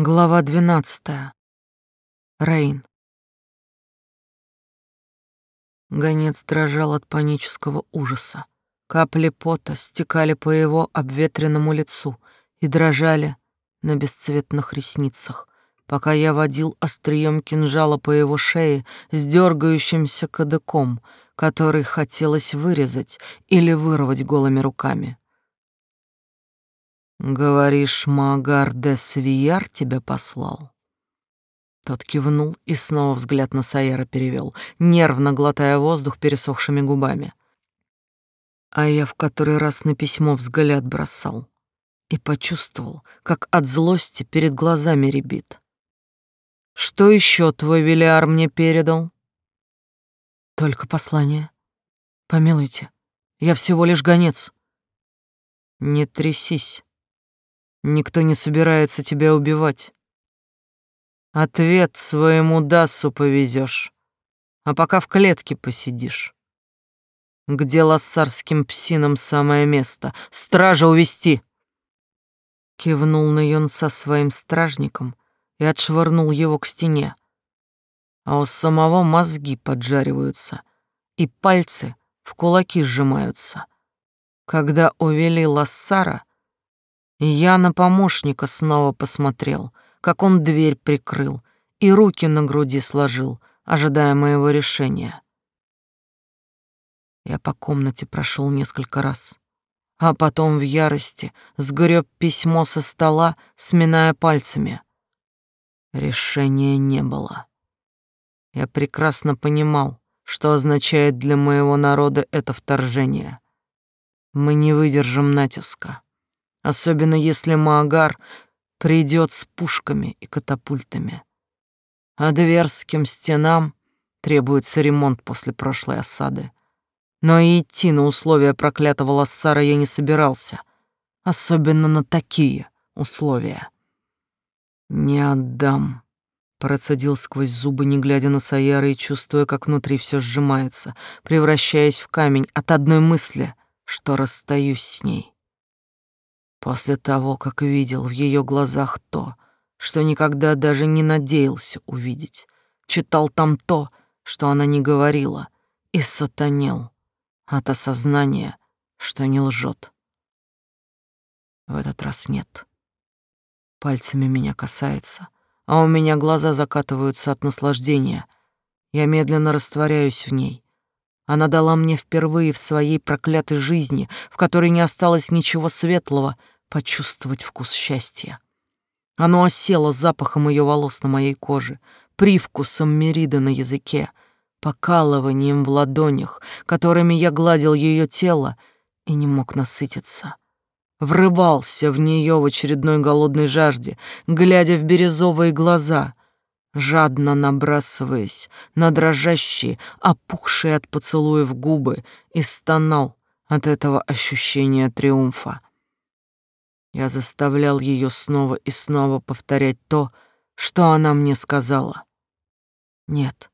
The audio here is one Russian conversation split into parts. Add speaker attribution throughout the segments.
Speaker 1: Глава двенадцатая. Рейн. Гонец дрожал от панического ужаса. Капли пота стекали по его обветренному лицу и дрожали на бесцветных ресницах, пока я водил острием кинжала по его шее с дергающимся кадыком, который хотелось вырезать или вырвать голыми руками. «Говоришь, Магар де Свияр тебя послал?» Тот кивнул и снова взгляд на Саера перевел, нервно глотая воздух пересохшими губами. А я в который раз на письмо взгляд бросал и почувствовал, как от злости перед глазами рябит. «Что еще твой Велиар мне передал?» «Только послание. Помилуйте, я всего лишь гонец». «Не трясись. Никто не собирается тебя убивать. Ответ своему Дасу повезешь, а пока в клетке посидишь. Где лассарским псинам самое место? Стража увести. Кивнул Найон со своим стражником и отшвырнул его к стене. А у самого мозги поджариваются, и пальцы в кулаки сжимаются. Когда увели Лассара, я на помощника снова посмотрел, как он дверь прикрыл и руки на груди сложил, ожидая моего решения. Я по комнате прошел несколько раз, а потом в ярости сгреб письмо со стола, сминая пальцами. Решения не было. Я прекрасно понимал, что означает для моего народа это вторжение. Мы не выдержим натиска особенно если Маагар придет с пушками и катапультами. А дверским стенам требуется ремонт после прошлой осады. Но и идти на условия проклятого Лассара я не собирался, особенно на такие условия. «Не отдам», — процедил сквозь зубы, не глядя на Саяра и чувствуя, как внутри все сжимается, превращаясь в камень от одной мысли, что расстаюсь с ней. После того, как видел в ее глазах то, что никогда даже не надеялся увидеть, читал там то, что она не говорила, и сатанел от осознания, что не лжет. В этот раз нет. Пальцами меня касается, а у меня глаза закатываются от наслаждения. Я медленно растворяюсь в ней, она дала мне впервые в своей проклятой жизни, в которой не осталось ничего светлого, почувствовать вкус счастья. Оно осело запахом ее волос на моей коже, привкусом мерида на языке, покалыванием в ладонях, которыми я гладил ее тело и не мог насытиться. Врывался в нее в очередной голодной жажде, глядя в бирюзовые глаза, жадно набрасываясь на дрожащие, опухшие от поцелуев губы, и стонал от этого ощущения триумфа. Я заставлял ее снова и снова повторять то, что она мне сказала. Нет,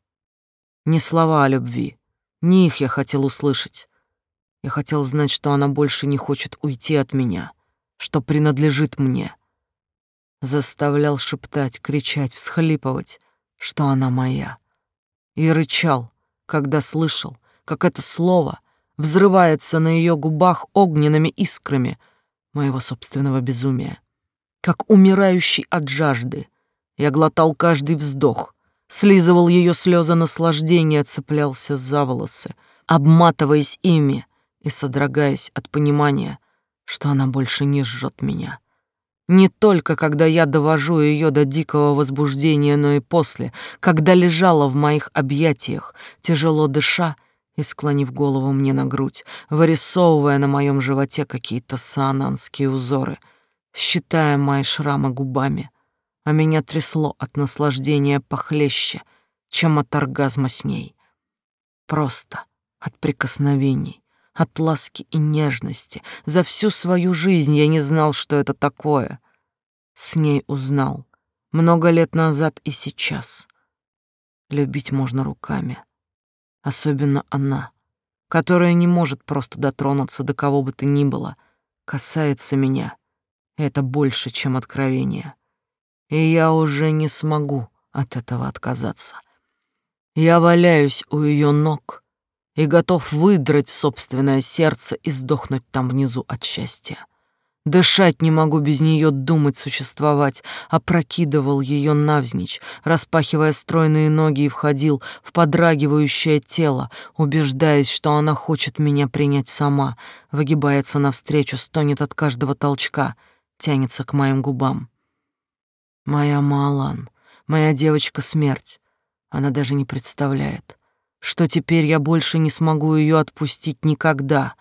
Speaker 1: не слова о любви, не их я хотел услышать. Я хотел знать, что она больше не хочет уйти от меня, что принадлежит мне — заставлял шептать, кричать, всхлипывать, что она моя. И рычал, когда слышал, как это слово взрывается на ее губах огненными искрами моего собственного безумия. Как умирающий от жажды, я глотал каждый вздох, слизывал ее слезы наслаждения, цеплялся за волосы, обматываясь ими и содрогаясь от понимания, что она больше не жжет меня. Не только когда я довожу ее до дикого возбуждения, но и после, когда лежала в моих объятиях, тяжело дыша и склонив голову мне на грудь, вырисовывая на моем животе какие-то саананские узоры, считая мои шрамы губами, а меня трясло от наслаждения похлеще, чем от оргазма с ней. Просто от прикосновений, от ласки и нежности. За всю свою жизнь я не знал, что это такое. С ней узнал. Много лет назад и сейчас. Любить можно руками. Особенно она, которая не может просто дотронуться до кого бы то ни было, касается меня. Это больше, чем откровение. и я уже не смогу от этого отказаться. Я валяюсь у ее ног и готов выдрать собственное сердце и сдохнуть там внизу от счастья. Дышать не могу без нее, думать, существовать. Опрокидывал ее навзничь, распахивая стройные ноги и входил в подрагивающее тело, убеждаясь, что она хочет меня принять сама, выгибается навстречу, стонет от каждого толчка, тянется к моим губам. Моя Малан, моя девочка-смерть, она даже не представляет, что теперь я больше не смогу ее отпустить никогда.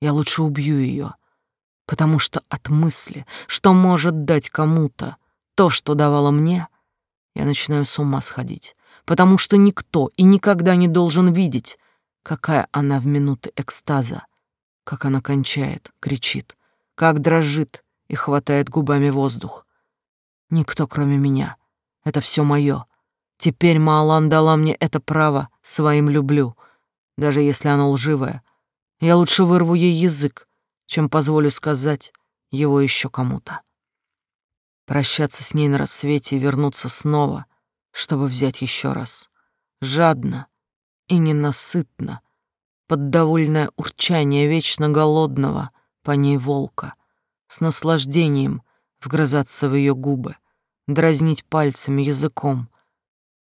Speaker 1: Я лучше убью ее потому что от мысли, что может дать кому-то то, что давало мне, я начинаю с ума сходить, потому что никто и никогда не должен видеть, какая она в минуты экстаза, как она кончает, кричит, как дрожит и хватает губами воздух. Никто, кроме меня. Это все мое. Теперь Маалан дала мне это право своим люблю, даже если оно лживое. Я лучше вырву ей язык, чем позволю сказать его еще кому-то. Прощаться с ней на рассвете и вернуться снова, чтобы взять еще раз. Жадно и ненасытно, под довольное урчание вечно голодного по ней волка, с наслаждением вгрызаться в ее губы, дразнить пальцами, языком,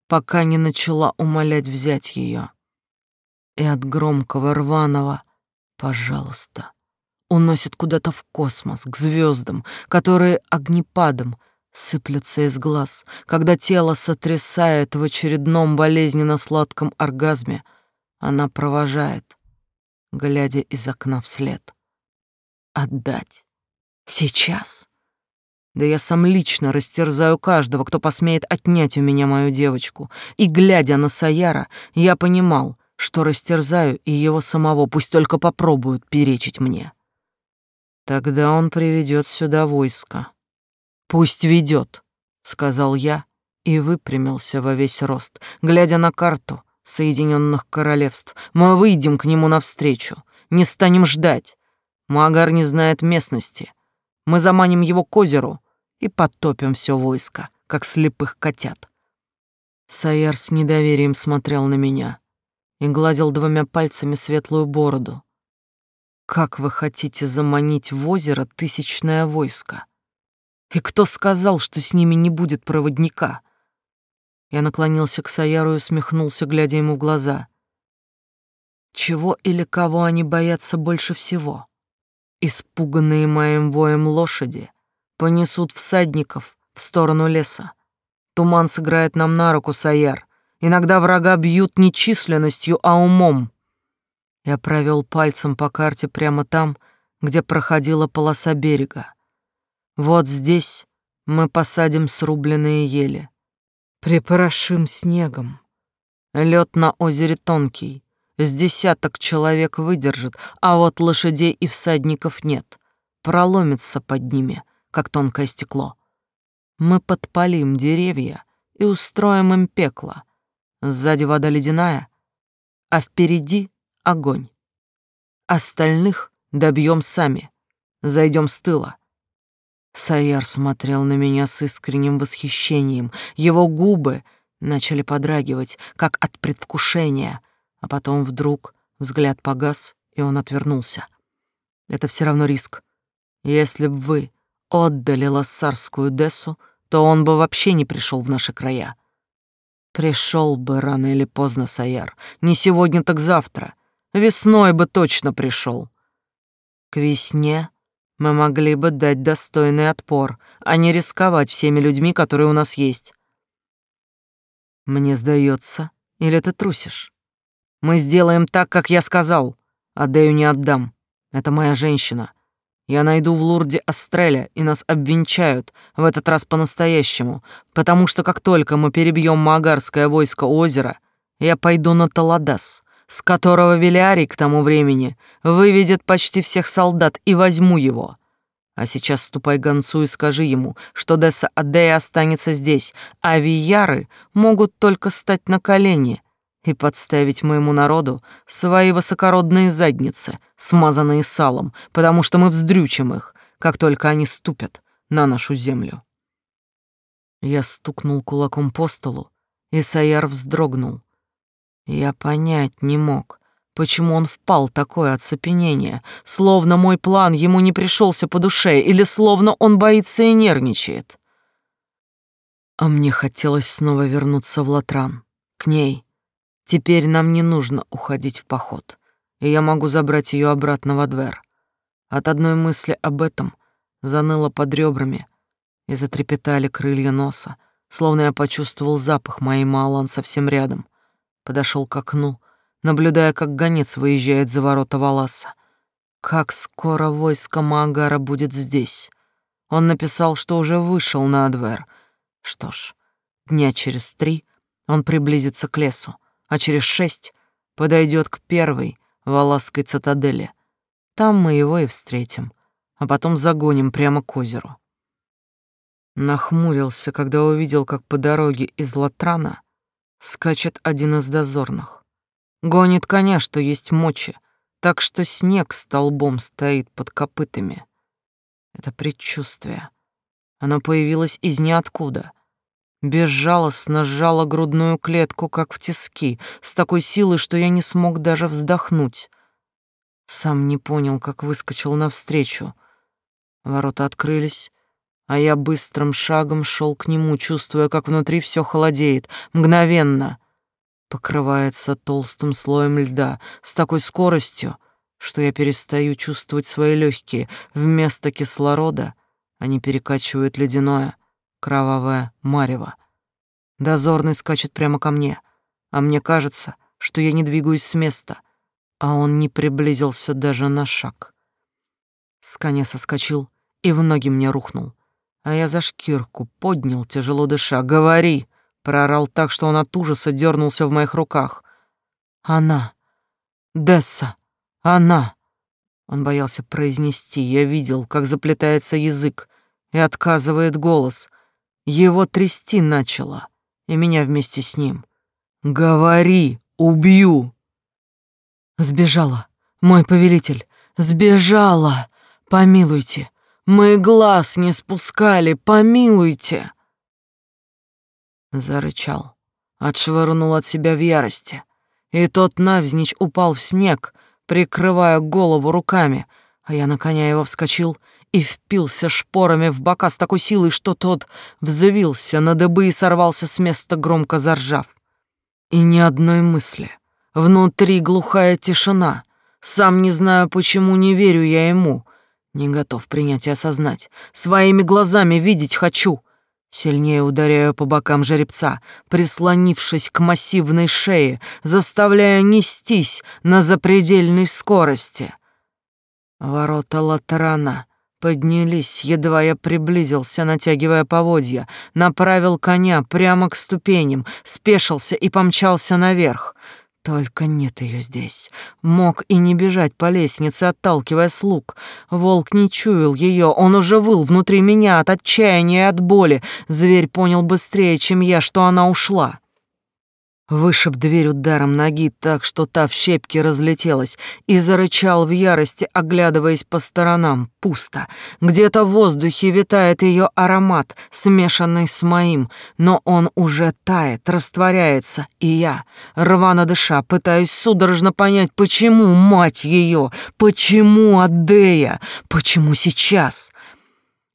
Speaker 1: пока не начала умолять взять ее. И от громкого рваного «пожалуйста» уносит куда-то в космос, к звездам, которые огнепадом сыплются из глаз, когда тело сотрясает в очередном болезненно-сладком оргазме, она провожает, глядя из окна вслед. Отдать. Сейчас. Да я сам лично растерзаю каждого, кто посмеет отнять у меня мою девочку. И, глядя на Саяра, я понимал, что растерзаю и его самого, пусть только попробуют перечить мне. Тогда он приведет сюда войско. Пусть ведет, сказал я и выпрямился во весь рост, глядя на карту Соединенных Королевств. Мы выйдем к нему навстречу, не станем ждать. Магар не знает местности. Мы заманим его к озеру и потопим все войско, как слепых котят. Саяр с недоверием смотрел на меня и гладил двумя пальцами светлую бороду, как вы хотите заманить в озеро тысячное войско? И кто сказал, что с ними не будет проводника? Я наклонился к Саяру и усмехнулся, глядя ему в глаза. Чего или кого они боятся больше всего? Испуганные моим воем лошади понесут всадников в сторону леса. Туман сыграет нам на руку, Саяр. Иногда врага бьют не численностью, а умом. Я провел пальцем по карте прямо там, где проходила полоса берега. Вот здесь мы посадим срубленные ели, припорошим снегом. Лед на озере тонкий, с десяток человек выдержит, а вот лошадей и всадников нет, проломится под ними, как тонкое стекло. Мы подпалим деревья и устроим им пекло. Сзади вода ледяная, а впереди огонь. Остальных добьем сами. Зайдем с тыла. Саяр смотрел на меня с искренним восхищением. Его губы начали подрагивать, как от предвкушения, а потом вдруг взгляд погас, и он отвернулся. Это все равно риск. Если б вы отдали лассарскую Дессу, то он бы вообще не пришел в наши края. Пришел бы рано или поздно, Саяр. Не сегодня, так завтра. Весной бы точно пришел. К весне мы могли бы дать достойный отпор, а не рисковать всеми людьми, которые у нас есть. Мне сдается, или ты трусишь? Мы сделаем так, как я сказал. Адею не отдам. Это моя женщина. Я найду в Лурде Астреля, и нас обвенчают, в этот раз по-настоящему, потому что как только мы перебьем Магарское войско озера, я пойду на Таладас, с которого Велиарий к тому времени выведет почти всех солдат и возьму его. А сейчас ступай к гонцу и скажи ему, что Десса Адея останется здесь, а Вияры могут только стать на колени и подставить моему народу свои высокородные задницы, смазанные салом, потому что мы вздрючим их, как только они ступят на нашу землю. Я стукнул кулаком по столу, и Саяр вздрогнул. Я понять не мог, почему он впал в такое оцепенение, словно мой план ему не пришелся по душе или словно он боится и нервничает. А мне хотелось снова вернуться в Латран, к ней. Теперь нам не нужно уходить в поход, и я могу забрать ее обратно в Адвер. От одной мысли об этом заныло под ребрами и затрепетали крылья носа, словно я почувствовал запах моей Малан совсем рядом. Подошел к окну, наблюдая, как гонец выезжает за ворота Валаса. Как скоро войско Магара будет здесь? Он написал, что уже вышел на Адвер. Что ж, дня через три он приблизится к лесу, а через шесть подойдет к первой Валасской цитадели. Там мы его и встретим, а потом загоним прямо к озеру. Нахмурился, когда увидел, как по дороге из Латрана скачет один из дозорных. Гонит коня, что есть мочи, так что снег столбом стоит под копытами. Это предчувствие. Оно появилось из ниоткуда. Безжалостно сжало грудную клетку, как в тиски, с такой силой, что я не смог даже вздохнуть. Сам не понял, как выскочил навстречу. Ворота открылись, а я быстрым шагом шел к нему, чувствуя, как внутри все холодеет, мгновенно покрывается толстым слоем льда с такой скоростью, что я перестаю чувствовать свои легкие. Вместо кислорода они перекачивают ледяное, кровавое марево. Дозорный скачет прямо ко мне, а мне кажется, что я не двигаюсь с места, а он не приблизился даже на шаг. С коня соскочил и в ноги мне рухнул, а я за шкирку поднял, тяжело дыша. «Говори!» Проорал так, что он от ужаса дернулся в моих руках. «Она! Десса! Она!» Он боялся произнести. Я видел, как заплетается язык и отказывает голос. Его трясти начало, и меня вместе с ним. «Говори! Убью!» Сбежала, мой повелитель, сбежала! Помилуйте! Мы глаз не спускали, помилуйте!» зарычал, отшвырнул от себя в ярости, и тот навзничь упал в снег, прикрывая голову руками, а я на коня его вскочил и впился шпорами в бока с такой силой, что тот взвился на дыбы и сорвался с места, громко заржав. И ни одной мысли. Внутри глухая тишина. Сам не знаю, почему не верю я ему. Не готов принять и осознать. Своими глазами видеть хочу — Сильнее ударяю по бокам жеребца, прислонившись к массивной шее, заставляя нестись на запредельной скорости. Ворота Латрана поднялись, едва я приблизился, натягивая поводья, направил коня прямо к ступеням, спешился и помчался наверх — только нет ее здесь. Мог и не бежать по лестнице, отталкивая слуг. Волк не чуял ее, он уже выл внутри меня от отчаяния и от боли. Зверь понял быстрее, чем я, что она ушла. Вышиб дверь ударом ноги так, что та в щепки разлетелась, и зарычал в ярости, оглядываясь по сторонам. Пусто. Где-то в воздухе витает ее аромат, смешанный с моим, но он уже тает, растворяется, и я, рвано дыша, пытаюсь судорожно понять, почему, мать ее, почему Адея, почему сейчас?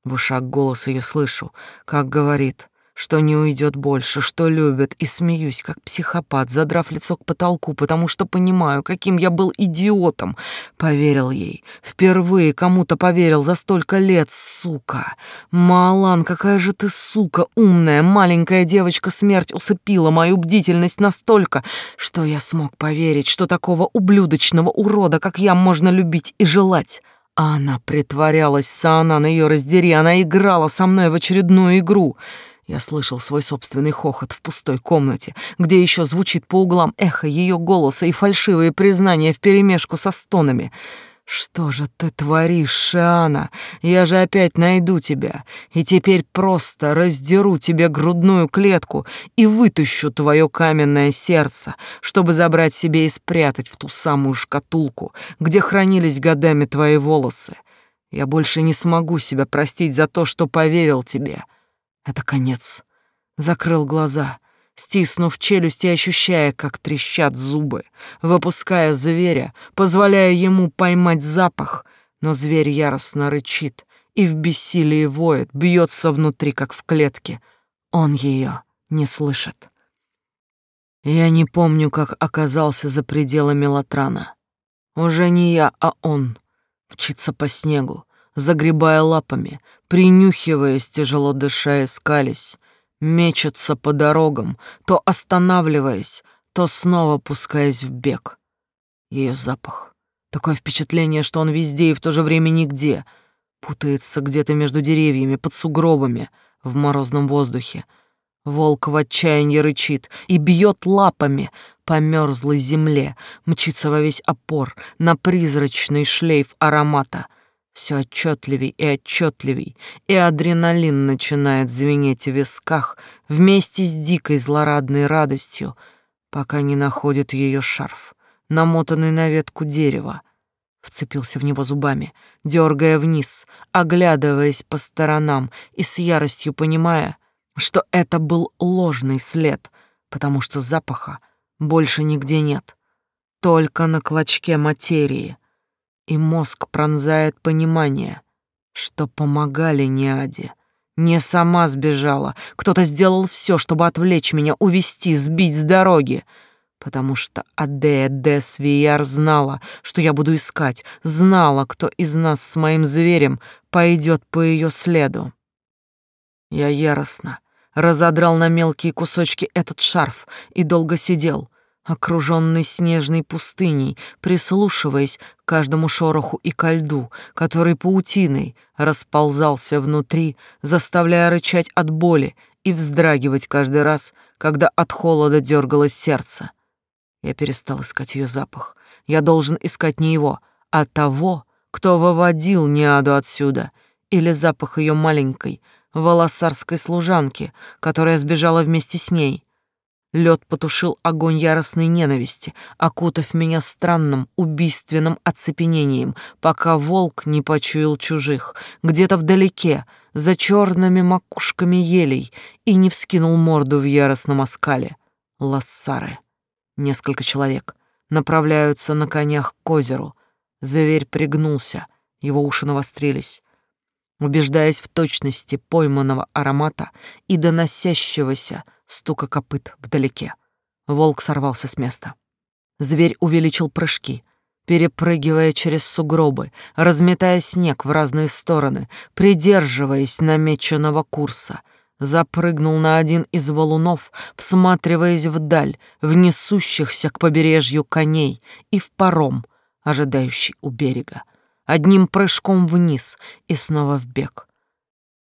Speaker 1: В ушах голос ее слышу, как говорит — что не уйдет больше, что любит, и смеюсь, как психопат, задрав лицо к потолку, потому что понимаю, каким я был идиотом. Поверил ей. Впервые кому-то поверил за столько лет, сука. Малан, какая же ты сука, умная, маленькая девочка, смерть усыпила мою бдительность настолько, что я смог поверить, что такого ублюдочного урода, как я, можно любить и желать. А она притворялась, Саана на ее раздери, она играла со мной в очередную игру — я слышал свой собственный хохот в пустой комнате, где еще звучит по углам эхо ее голоса и фальшивые признания вперемешку со стонами. «Что же ты творишь, Шиана? Я же опять найду тебя, и теперь просто раздеру тебе грудную клетку и вытащу твое каменное сердце, чтобы забрать себе и спрятать в ту самую шкатулку, где хранились годами твои волосы. Я больше не смогу себя простить за то, что поверил тебе». Это конец. Закрыл глаза, стиснув челюсть и ощущая, как трещат зубы, выпуская зверя, позволяя ему поймать запах, но зверь яростно рычит и в бессилии воет, бьется внутри, как в клетке. Он ее не слышит. Я не помню, как оказался за пределами Латрана. Уже не я, а он мчится по снегу, загребая лапами, принюхиваясь, тяжело дыша и скались, мечется по дорогам, то останавливаясь, то снова пускаясь в бег. Ее запах. Такое впечатление, что он везде и в то же время нигде. Путается где-то между деревьями, под сугробами, в морозном воздухе. Волк в отчаянии рычит и бьет лапами по мерзлой земле, мчится во весь опор на призрачный шлейф аромата. Все отчетливей и отчетливей, и адреналин начинает звенеть в висках вместе с дикой злорадной радостью, пока не находит ее шарф, намотанный на ветку дерева. Вцепился в него зубами, дергая вниз, оглядываясь по сторонам и с яростью понимая, что это был ложный след, потому что запаха больше нигде нет, только на клочке материи. И мозг пронзает понимание, что помогали Неаде. Не сама сбежала, кто-то сделал все, чтобы отвлечь меня, увести, сбить с дороги, потому что Адея Десвияр знала, что я буду искать, знала, кто из нас с моим зверем пойдет по ее следу. Я яростно, разодрал на мелкие кусочки этот шарф и долго сидел, окруженный снежной пустыней, прислушиваясь каждому шороху и ко льду, который паутиной расползался внутри, заставляя рычать от боли и вздрагивать каждый раз, когда от холода дергалось сердце. Я перестал искать ее запах. Я должен искать не его, а того, кто выводил Неаду отсюда, или запах ее маленькой, волосарской служанки, которая сбежала вместе с ней. Лед потушил огонь яростной ненависти, окутав меня странным, убийственным оцепенением, пока волк не почуял чужих, где-то вдалеке, за черными макушками елей, и не вскинул морду в яростном оскале. Лассары. Несколько человек направляются на конях к озеру. Зверь пригнулся, его уши навострились убеждаясь в точности пойманного аромата и доносящегося стука копыт вдалеке. Волк сорвался с места. Зверь увеличил прыжки, перепрыгивая через сугробы, разметая снег в разные стороны, придерживаясь намеченного курса, запрыгнул на один из валунов, всматриваясь вдаль, в несущихся к побережью коней и в паром, ожидающий у берега одним прыжком вниз и снова в бег.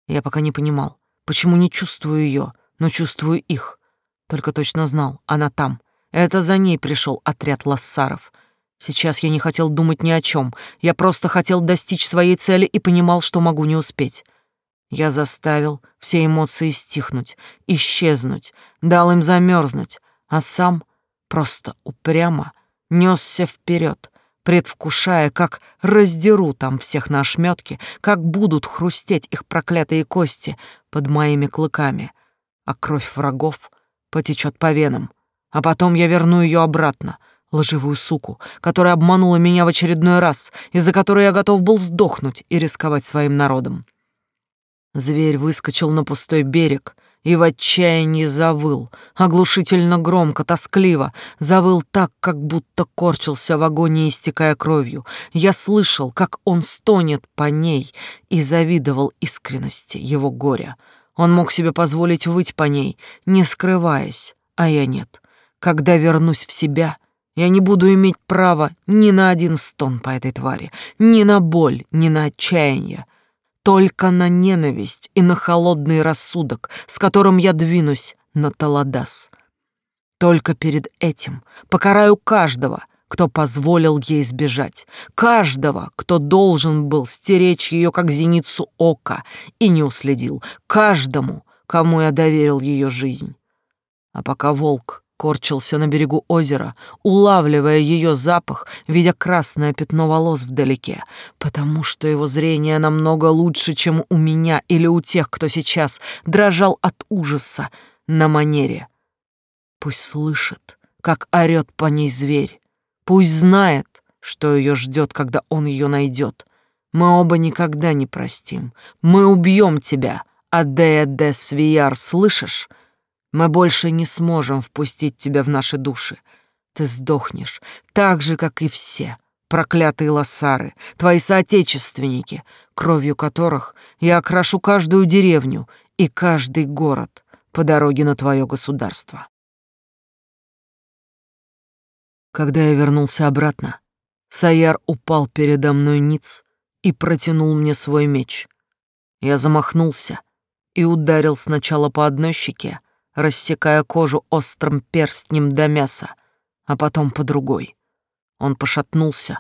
Speaker 1: Я пока не понимал, почему не чувствую ее, но чувствую их. Только точно знал, она там. Это за ней пришел отряд лассаров. Сейчас я не хотел думать ни о чем. Я просто хотел достичь своей цели и понимал, что могу не успеть. Я заставил все эмоции стихнуть, исчезнуть, дал им замерзнуть, а сам просто упрямо несся вперед, предвкушая, как раздеру там всех на ошметки, как будут хрустеть их проклятые кости под моими клыками, а кровь врагов потечет по венам, а потом я верну ее обратно, лживую суку, которая обманула меня в очередной раз, из-за которой я готов был сдохнуть и рисковать своим народом. Зверь выскочил на пустой берег и в отчаянии завыл, оглушительно громко, тоскливо, завыл так, как будто корчился в агонии, истекая кровью. Я слышал, как он стонет по ней и завидовал искренности его горя. Он мог себе позволить выть по ней, не скрываясь, а я нет. Когда вернусь в себя, я не буду иметь права ни на один стон по этой твари, ни на боль, ни на отчаяние только на ненависть и на холодный рассудок, с которым я двинусь на Таладас. Только перед этим покараю каждого, кто позволил ей сбежать, каждого, кто должен был стеречь ее как зеницу ока и не уследил, каждому, кому я доверил ее жизнь. А пока волк корчился на берегу озера, улавливая ее запах, видя красное пятно волос вдалеке, потому что его зрение намного лучше, чем у меня или у тех, кто сейчас дрожал от ужаса. на манере. Пусть слышит, как орёт по ней зверь. Пусть знает, что ее ждет, когда он ее найдет. Мы оба никогда не простим. Мы убьем тебя, Адея де Свияр, слышишь? Мы больше не сможем впустить тебя в наши души. Ты сдохнешь, так же, как и все, проклятые лосары, твои соотечественники, кровью которых я окрашу каждую деревню и каждый город по дороге на твое государство. Когда я вернулся обратно, Саяр упал передо мной ниц и протянул мне свой меч. Я замахнулся и ударил сначала по одной щеке, рассекая кожу острым перстнем до мяса, а потом по другой. Он пошатнулся,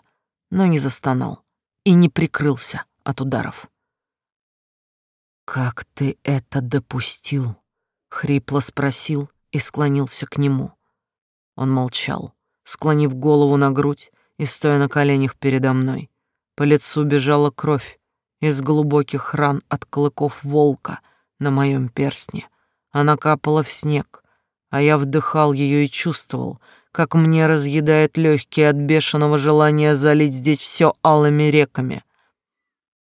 Speaker 1: но не застонал и не прикрылся от ударов. «Как ты это допустил?» — хрипло спросил и склонился к нему. Он молчал, склонив голову на грудь и стоя на коленях передо мной. По лицу бежала кровь из глубоких ран от клыков волка на моем перстне. Она капала в снег, а я вдыхал ее и чувствовал, как мне разъедает легкие от бешеного желания залить здесь все алыми реками.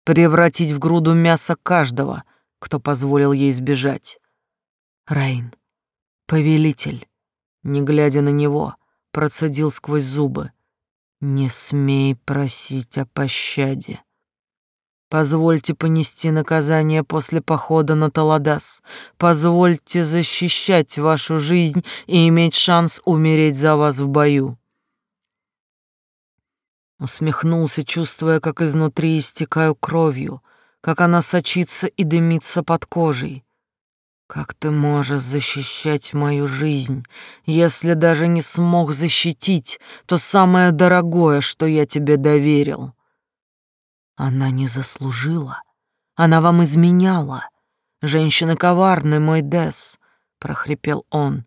Speaker 1: Превратить в груду мяса каждого, кто позволил ей сбежать. Рейн, повелитель, не глядя на него, процедил сквозь зубы. «Не смей просить о пощаде. Позвольте понести наказание после похода на Таладас. Позвольте защищать вашу жизнь и иметь шанс умереть за вас в бою». Усмехнулся, чувствуя, как изнутри истекаю кровью, как она сочится и дымится под кожей. Как ты можешь защищать мою жизнь, если даже не смог защитить то самое дорогое, что я тебе доверил? Она не заслужила. Она вам изменяла. Женщина коварная, мой Дес, прохрипел он.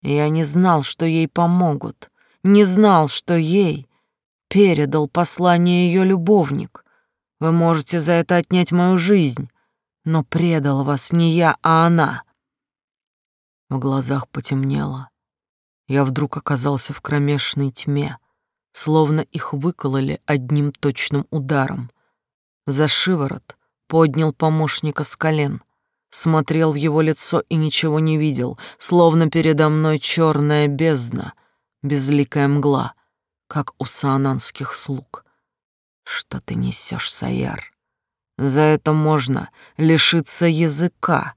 Speaker 1: Я не знал, что ей помогут. Не знал, что ей передал послание ее любовник. Вы можете за это отнять мою жизнь, но предал вас не я, а она. В глазах потемнело. Я вдруг оказался в кромешной тьме, словно их выкололи одним точным ударом. За шиворот поднял помощника с колен, смотрел в его лицо и ничего не видел, словно передо мной черная бездна, безликая мгла, как у саананских слуг. Что ты несешь, Саяр? За это можно лишиться языка.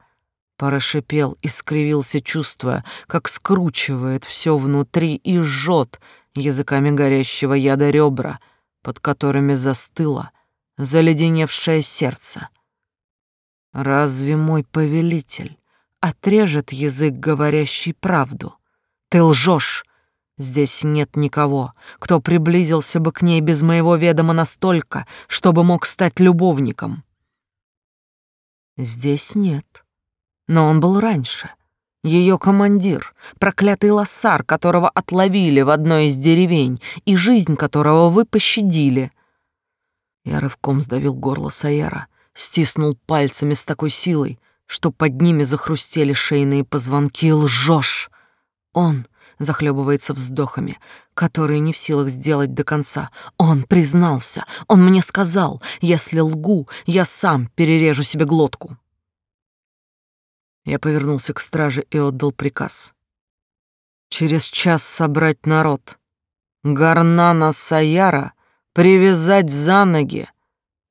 Speaker 1: Порошипел и скривился, чувствуя, как скручивает все внутри и жжет языками горящего яда ребра, под которыми застыло заледеневшее сердце. Разве мой повелитель отрежет язык, говорящий правду? Ты лжешь, Здесь нет никого, кто приблизился бы к ней без моего ведома настолько, чтобы мог стать любовником. Здесь нет. Но он был раньше. Ее командир, проклятый лоссар, которого отловили в одной из деревень, и жизнь которого вы пощадили. Я рывком сдавил горло Саяра, стиснул пальцами с такой силой, что под ними захрустели шейные позвонки. Лжешь! Он захлебывается вздохами, которые не в силах сделать до конца. Он признался, он мне сказал, если лгу, я сам перережу себе глотку. Я повернулся к страже и отдал приказ. Через час собрать народ. Гарнана Саяра привязать за ноги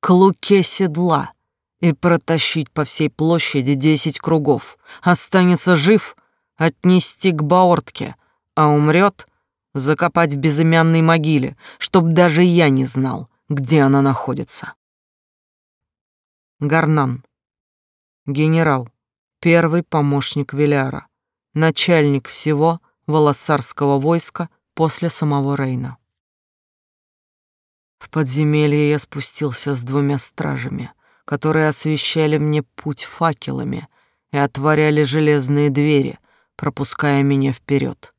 Speaker 1: к луке седла и протащить по всей площади десять кругов. Останется жив — отнести к Баортке — а умрет, закопать в безымянной могиле, чтоб даже я не знал, где она находится. Гарнан. Генерал. Первый помощник Велиара. Начальник всего волосарского войска после самого Рейна. В подземелье я спустился с двумя стражами, которые освещали мне путь факелами и отворяли железные двери, пропуская меня вперед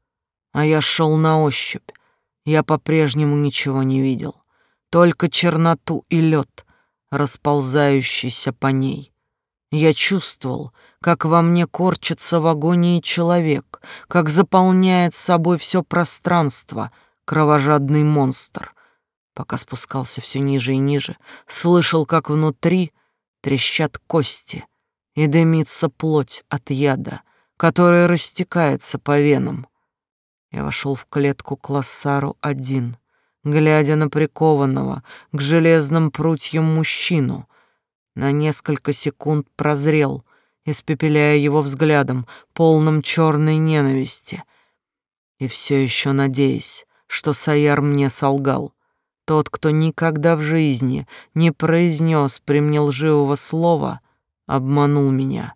Speaker 1: а я шел на ощупь. Я по-прежнему ничего не видел, только черноту и лед, расползающийся по ней. Я чувствовал, как во мне корчится в агонии человек, как заполняет собой все пространство кровожадный монстр. Пока спускался все ниже и ниже, слышал, как внутри трещат кости и дымится плоть от яда, которая растекается по венам. Я вошел в клетку к Лассару один, глядя на прикованного к железным прутьям мужчину — на несколько секунд прозрел, испепеляя его взглядом, полным черной ненависти. И все еще надеясь, что Саяр мне солгал. Тот, кто никогда в жизни не произнес при мне лживого слова, обманул меня.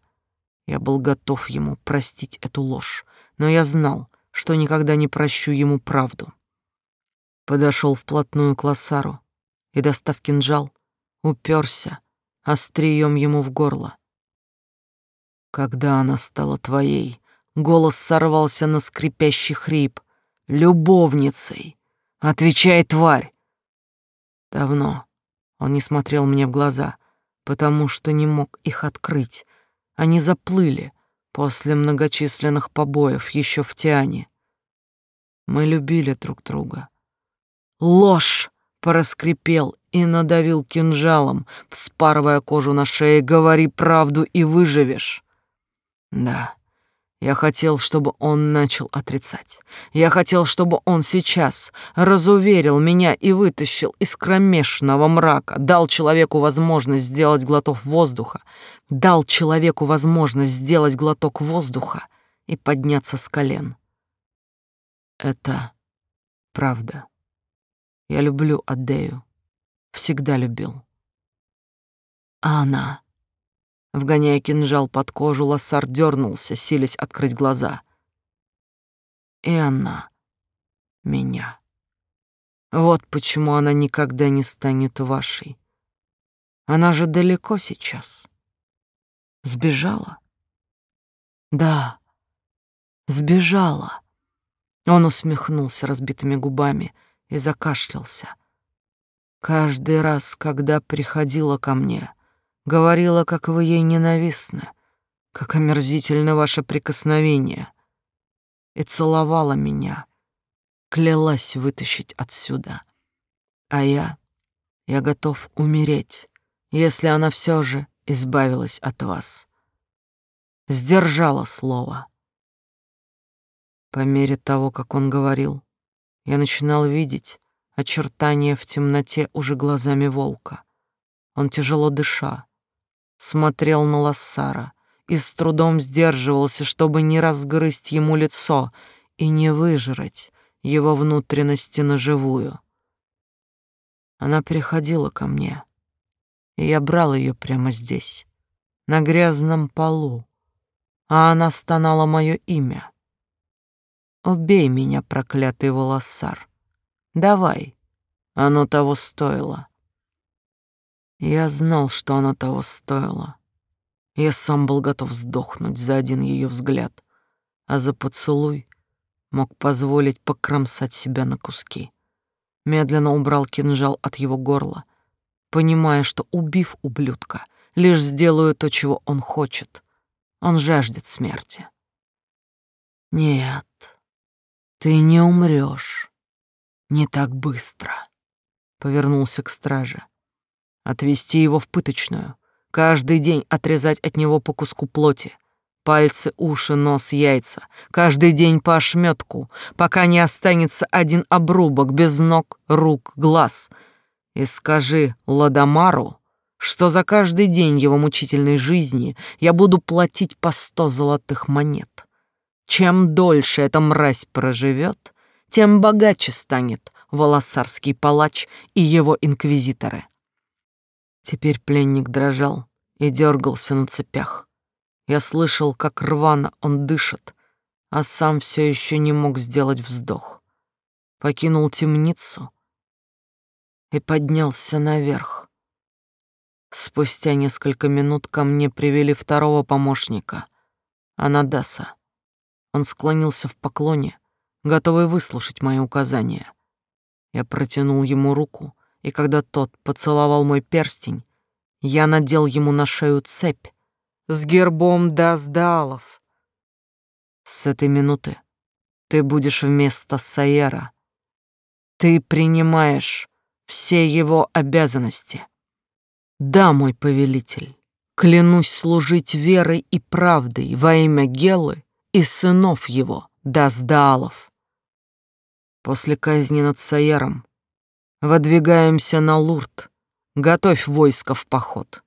Speaker 1: Я был готов ему простить эту ложь, но я знал, что никогда не прощу ему правду. Подошел вплотную к Лассару и, достав кинжал, уперся острием ему в горло. Когда она стала твоей, голос сорвался на скрипящий хрип. Любовницей. Отвечай, тварь. Давно он не смотрел мне в глаза, потому что не мог их открыть. Они заплыли после многочисленных побоев еще в Тиане. Мы любили друг друга. Ложь! Пораскрипел и надавил кинжалом, вспарывая кожу на шее. «Говори правду и выживешь». Да, я хотел, чтобы он начал отрицать. Я хотел, чтобы он сейчас разуверил меня и вытащил из кромешного мрака, дал человеку возможность сделать глоток воздуха, дал человеку возможность сделать глоток воздуха и подняться с колен. Это правда. Я люблю Адею. Всегда любил. А она... Вгоняя кинжал под кожу, лоссар дернулся, силясь открыть глаза. И она... Меня. Вот почему она никогда не станет вашей. Она же далеко сейчас. Сбежала? Да, сбежала. Он усмехнулся разбитыми губами, — и закашлялся. Каждый раз, когда приходила ко мне, говорила, как вы ей ненавистны, как омерзительно ваше прикосновение, и целовала меня, клялась вытащить отсюда. А я, я готов умереть, если она все же избавилась от вас. Сдержала слово. По мере того, как он говорил, я начинал видеть очертания в темноте уже глазами волка. Он тяжело дыша, смотрел на Лассара и с трудом сдерживался, чтобы не разгрызть ему лицо и не выжрать его внутренности наживую. Она приходила ко мне, и я брал ее прямо здесь, на грязном полу, а она стонала мое имя. Убей меня, проклятый волосар. Давай, оно того стоило. Я знал, что оно того стоило. Я сам был готов сдохнуть за один ее взгляд, а за поцелуй мог позволить покромсать себя на куски. Медленно убрал кинжал от его горла, понимая, что, убив ублюдка, лишь сделаю то, чего он хочет. Он жаждет смерти. Нет, ты не умрёшь. Не так быстро. Повернулся к страже. Отвести его в пыточную. Каждый день отрезать от него по куску плоти. Пальцы, уши, нос, яйца. Каждый день по ошметку, пока не останется один обрубок без ног, рук, глаз. И скажи Ладомару, что за каждый день его мучительной жизни я буду платить по сто золотых монет. Чем дольше эта мразь проживет, тем богаче станет волосарский палач и его инквизиторы. Теперь пленник дрожал и дергался на цепях. Я слышал, как рвано он дышит, а сам все еще не мог сделать вздох. Покинул темницу и поднялся наверх. Спустя несколько минут ко мне привели второго помощника, Анадаса. Он склонился в поклоне, готовый выслушать мои указания. Я протянул ему руку, и когда тот поцеловал мой перстень, я надел ему на шею цепь, с гербом Даздалов. С этой минуты ты будешь вместо Саера. Ты принимаешь все его обязанности. Да, мой повелитель, клянусь служить верой и правдой во имя Гелы и сынов его, Даздалов. После казни над Саером выдвигаемся на Лурд. Готовь войско в поход.